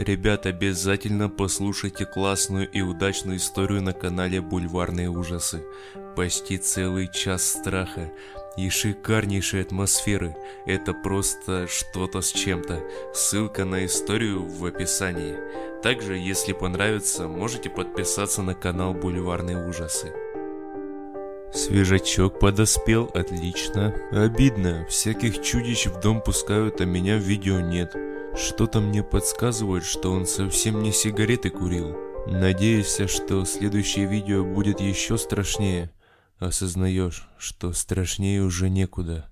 Ребят, обязательно послушайте классную и удачную историю на канале Бульварные ужасы. Почти целый час страха и шикарнейшей атмосферы. Это просто что-то с чем-то. Ссылка на историю в описании. Также, если понравится, можете подписаться на канал Бульварные ужасы. Свежачок подоспел, отлично. Обидно, всяких чудищ в дом пускают, а меня в видео нет. Что-то мне подсказывает, что он совсем не сигареты курил. Надеюсь, что следующее видео будет еще страшнее. Осознаешь, что страшнее уже некуда.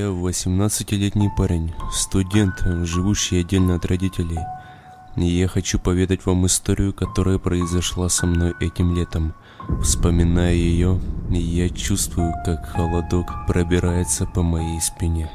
Я 18-летний парень, студент, живущий отдельно от родителей. И я хочу поведать вам историю, которая произошла со мной этим летом. Вспоминая ее, я чувствую, как холодок пробирается по моей спине.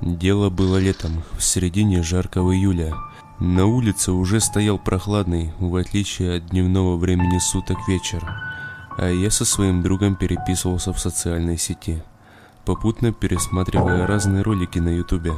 Дело было летом, в середине жаркого июля. На улице уже стоял прохладный, в отличие от дневного времени суток вечер. А я со своим другом переписывался в социальной сети – попутно пересматривая разные ролики на ютубе.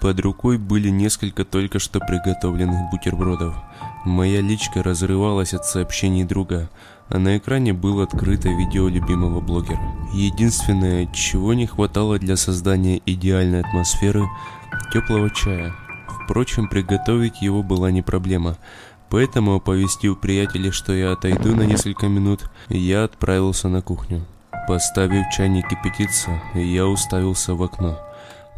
Под рукой были несколько только что приготовленных бутербродов. Моя личка разрывалась от сообщений друга, а на экране было открыто видео любимого блогера. Единственное, чего не хватало для создания идеальной атмосферы – теплого чая. Впрочем, приготовить его была не проблема, поэтому, оповестив приятелей, что я отойду на несколько минут, я отправился на кухню. Поставив чайник кипятиться, я уставился в окно.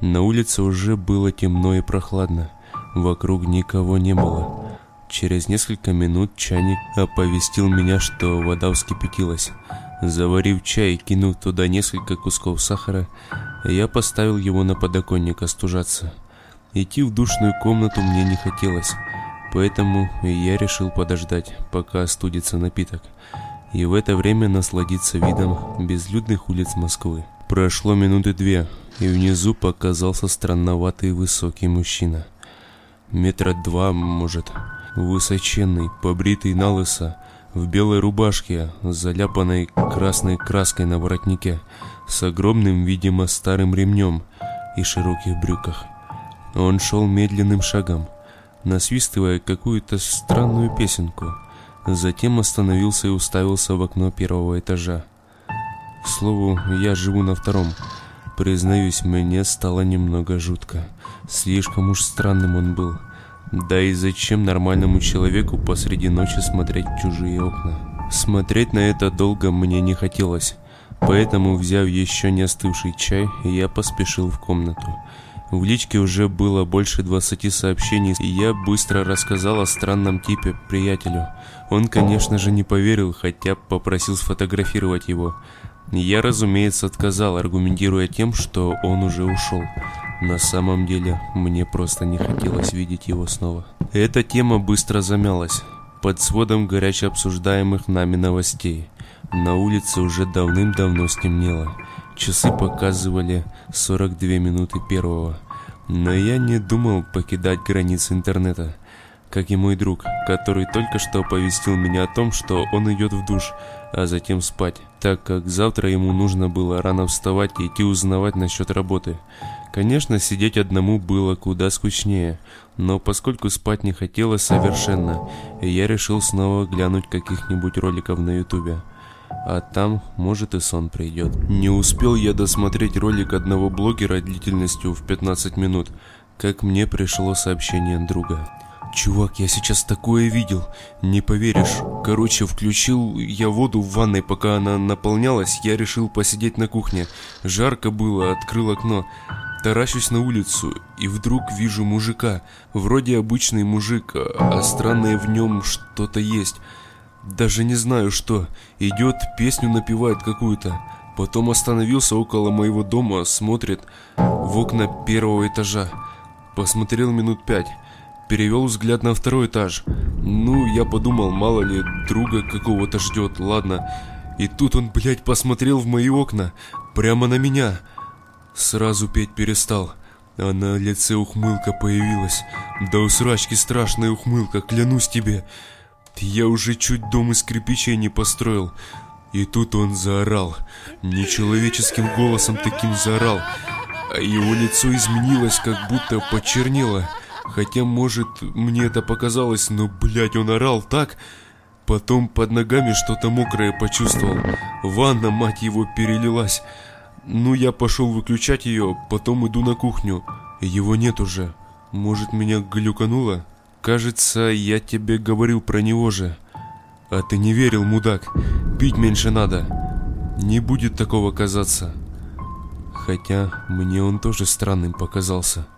На улице уже было темно и прохладно. Вокруг никого не было. Через несколько минут чайник оповестил меня, что вода вскипятилась. Заварив чай и кинув туда несколько кусков сахара, я поставил его на подоконник остужаться. Идти в душную комнату мне не хотелось, поэтому я решил подождать, пока остудится напиток и в это время насладиться видом безлюдных улиц Москвы. Прошло минуты две, и внизу показался странноватый высокий мужчина. Метра два, может, высоченный, побритый на лысо, в белой рубашке, заляпанной красной краской на воротнике, с огромным, видимо, старым ремнем и широких брюках. Он шел медленным шагом, насвистывая какую-то странную песенку – Затем остановился и уставился в окно первого этажа. К слову, я живу на втором. Признаюсь, мне стало немного жутко. Слишком уж странным он был. Да и зачем нормальному человеку посреди ночи смотреть в чужие окна? Смотреть на это долго мне не хотелось. Поэтому, взяв еще не остывший чай, я поспешил в комнату. В личке уже было больше 20 сообщений, и я быстро рассказал о странном типе приятелю. Он, конечно же, не поверил, хотя попросил сфотографировать его. Я, разумеется, отказал, аргументируя тем, что он уже ушел. На самом деле, мне просто не хотелось видеть его снова. Эта тема быстро замялась под сводом горячо обсуждаемых нами новостей. На улице уже давным-давно стемнело. Часы показывали 42 минуты первого. Но я не думал покидать границы интернета, как и мой друг, который только что оповестил меня о том, что он идет в душ, а затем спать, так как завтра ему нужно было рано вставать и идти узнавать насчет работы. Конечно, сидеть одному было куда скучнее, но поскольку спать не хотелось совершенно, я решил снова глянуть каких-нибудь роликов на ютубе а там, может, и сон придет. Не успел я досмотреть ролик одного блогера длительностью в 15 минут, как мне пришло сообщение друга. Чувак, я сейчас такое видел, не поверишь. Короче, включил я воду в ванной, пока она наполнялась, я решил посидеть на кухне. Жарко было, открыл окно. Таращусь на улицу, и вдруг вижу мужика. Вроде обычный мужик, а странное в нем что-то есть. даже не знаю что. Идет, песню напевает какую-то. Потом остановился около моего дома, смотрит в окна первого этажа. Посмотрел минут пять. Перевел взгляд на второй этаж. Ну, я подумал, мало ли, друга какого-то ждет, ладно. И тут он, блядь, посмотрел в мои окна. Прямо на меня. Сразу петь перестал. А на лице ухмылка появилась. Да у срачки страшная ухмылка, клянусь тебе. Я уже чуть дом из кирпичей не построил. И тут он заорал. Нечеловеческим голосом таким заорал. А его лицо изменилось, как будто почернело. Хотя, может, мне это показалось, но, блядь, он орал так... Потом под ногами что-то мокрое почувствовал. Ванна, мать его, перелилась. Ну, я пошел выключать ее, потом иду на кухню. Его нет уже. Может, меня глюкануло? Кажется, я тебе говорил про него же. А ты не верил, мудак. Пить меньше надо. Не будет такого казаться. Хотя мне он тоже странным показался.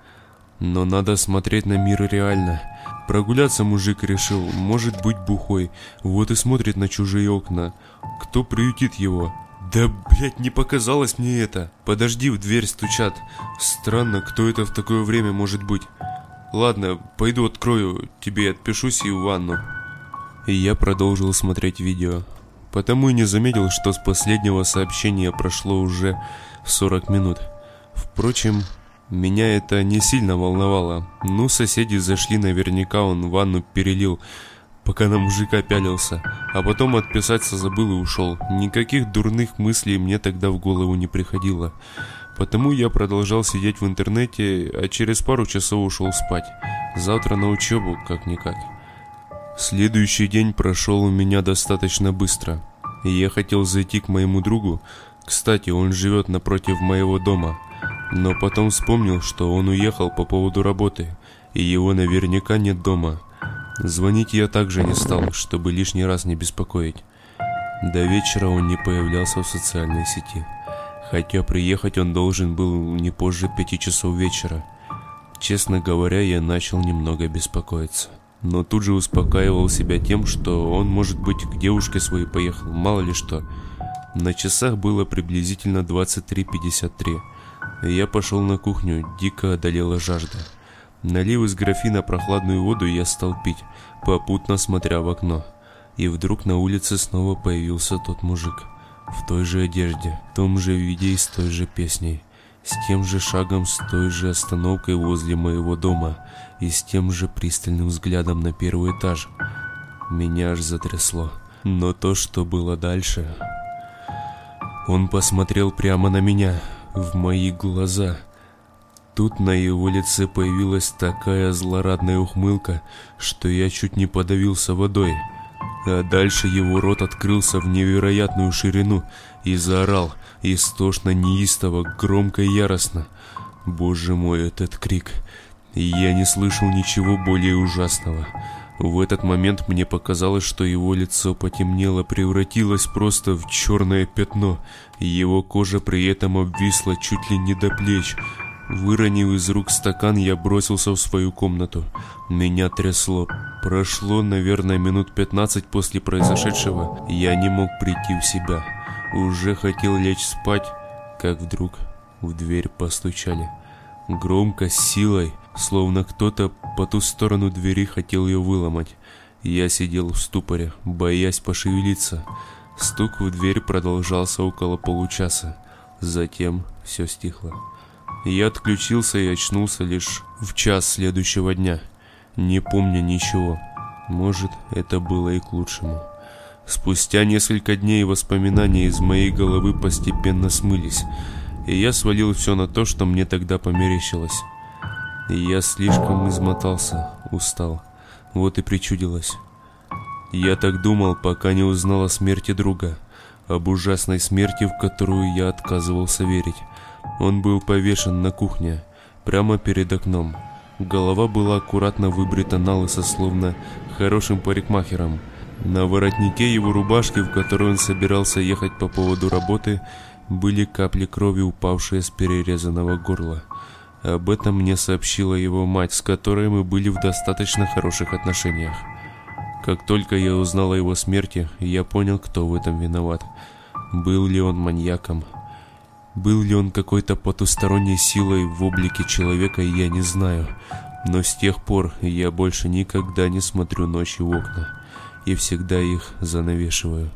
Но надо смотреть на мир реально. Прогуляться мужик решил, может быть бухой. Вот и смотрит на чужие окна. Кто приютит его? Да, блядь, не показалось мне это. Подожди, в дверь стучат. Странно, кто это в такое время может быть. Ладно, пойду открою, тебе отпишусь и в ванну. И я продолжил смотреть видео. Потому и не заметил, что с последнего сообщения прошло уже 40 минут. Впрочем, меня это не сильно волновало. Ну, соседи зашли, наверняка он ванну перелил, пока на мужика пялился. А потом отписаться забыл и ушел. Никаких дурных мыслей мне тогда в голову не приходило. Потому я продолжал сидеть в интернете, а через пару часов ушел спать. Завтра на учебу, как-никак. Следующий день прошел у меня достаточно быстро. И я хотел зайти к моему другу. Кстати, он живет напротив моего дома – но потом вспомнил, что он уехал по поводу работы, и его наверняка нет дома. Звонить я также не стал, чтобы лишний раз не беспокоить. До вечера он не появлялся в социальной сети, хотя приехать он должен был не позже пяти часов вечера. Честно говоря, я начал немного беспокоиться. Но тут же успокаивал себя тем, что он, может быть, к девушке своей поехал, мало ли что. На часах было приблизительно 23.53. Я пошел на кухню, дико одолела жажда. Налив из графина прохладную воду, я стал пить, попутно смотря в окно. И вдруг на улице снова появился тот мужик. В той же одежде, в том же виде и с той же песней. С тем же шагом, с той же остановкой возле моего дома. И с тем же пристальным взглядом на первый этаж. Меня аж затрясло. Но то, что было дальше... Он посмотрел прямо на меня, в мои глаза. Тут на его лице появилась такая злорадная ухмылка, что я чуть не подавился водой. А дальше его рот открылся в невероятную ширину и заорал, истошно неистово, громко и яростно. Боже мой, этот крик! Я не слышал ничего более ужасного. В этот момент мне показалось, что его лицо потемнело, превратилось просто в черное пятно. Его кожа при этом обвисла чуть ли не до плеч. Выронив из рук стакан, я бросился в свою комнату. Меня трясло. Прошло, наверное, минут 15 после произошедшего. Я не мог прийти в себя. Уже хотел лечь спать, как вдруг в дверь постучали. Громко, с силой, словно кто-то по ту сторону двери хотел ее выломать. Я сидел в ступоре, боясь пошевелиться. Стук в дверь продолжался около получаса. Затем все стихло. Я отключился и очнулся лишь в час следующего дня, не помня ничего. Может, это было и к лучшему. Спустя несколько дней воспоминания из моей головы постепенно смылись и я свалил все на то, что мне тогда померещилось. Я слишком измотался, устал. Вот и причудилось. Я так думал, пока не узнал о смерти друга, об ужасной смерти, в которую я отказывался верить. Он был повешен на кухне, прямо перед окном. Голова была аккуратно выбрита на лысо, словно хорошим парикмахером. На воротнике его рубашки, в которой он собирался ехать по поводу работы, были капли крови, упавшие с перерезанного горла. Об этом мне сообщила его мать, с которой мы были в достаточно хороших отношениях. Как только я узнал о его смерти, я понял, кто в этом виноват. Был ли он маньяком? Был ли он какой-то потусторонней силой в облике человека, я не знаю. Но с тех пор я больше никогда не смотрю ночью в окна и всегда их занавешиваю.